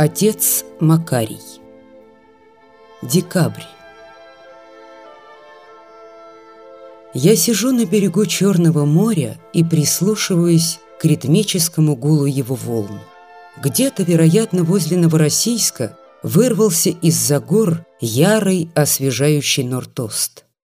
Отец Макарий Декабрь Я сижу на берегу Черного моря и прислушиваюсь к ритмическому гулу его волн. Где-то, вероятно, возле Новороссийска вырвался из-за гор ярый освежающий нортост.